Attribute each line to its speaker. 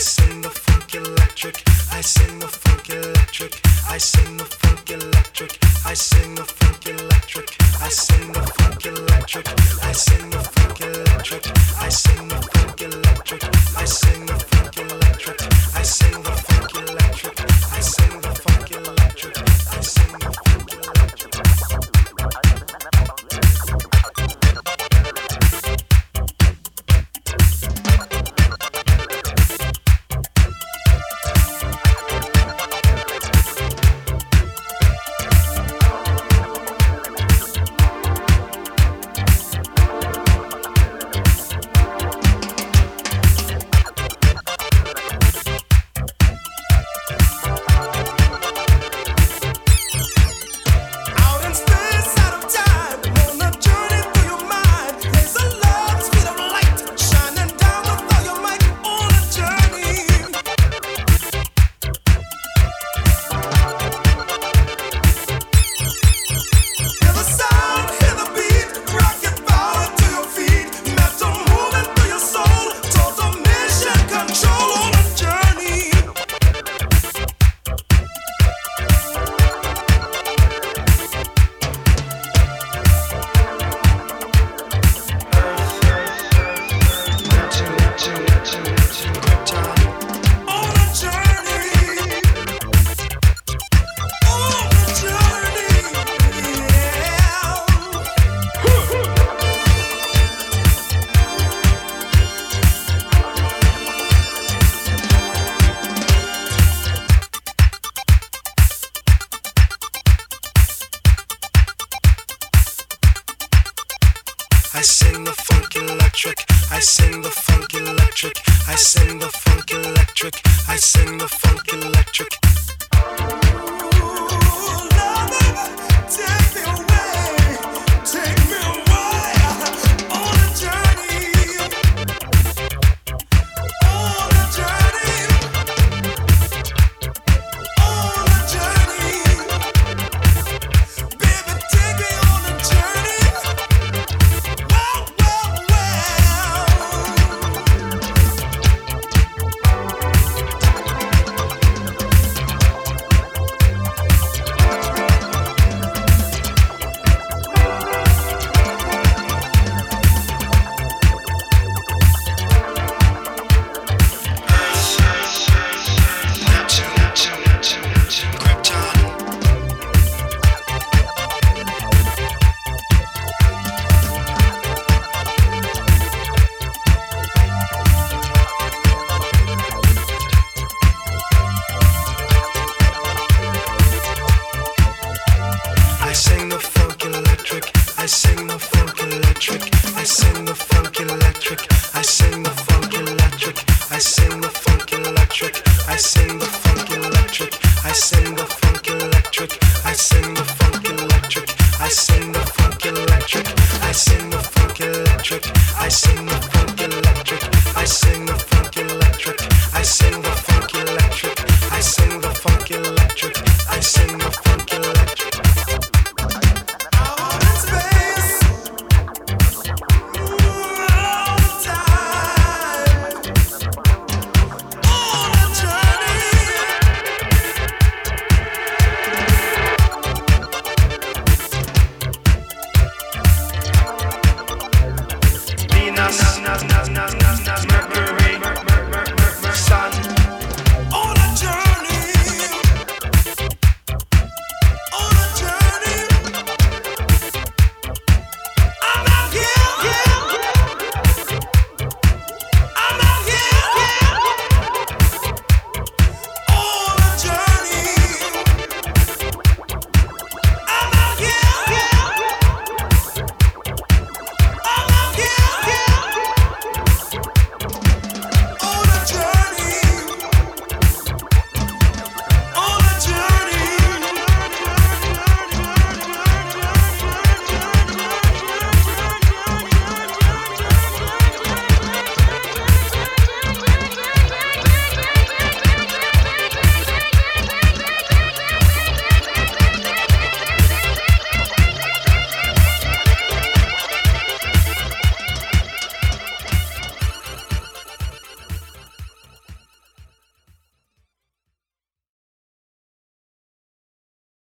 Speaker 1: sing the funk electric. I sing the funk electric. I sing the funk electric. I sing the funk electric. I sing the funk electric. I sing the funk electric. I sing the funk electric. I sing the funk electric. I sing the funk electric. I sing the funk electric. I sing the funk electric. I sing the funk electric. I sing the funk electric. I sing the funk electric. I sing the funk electric. I sing the funk electric. I sing the funk electric. I sing the funk electric. I sing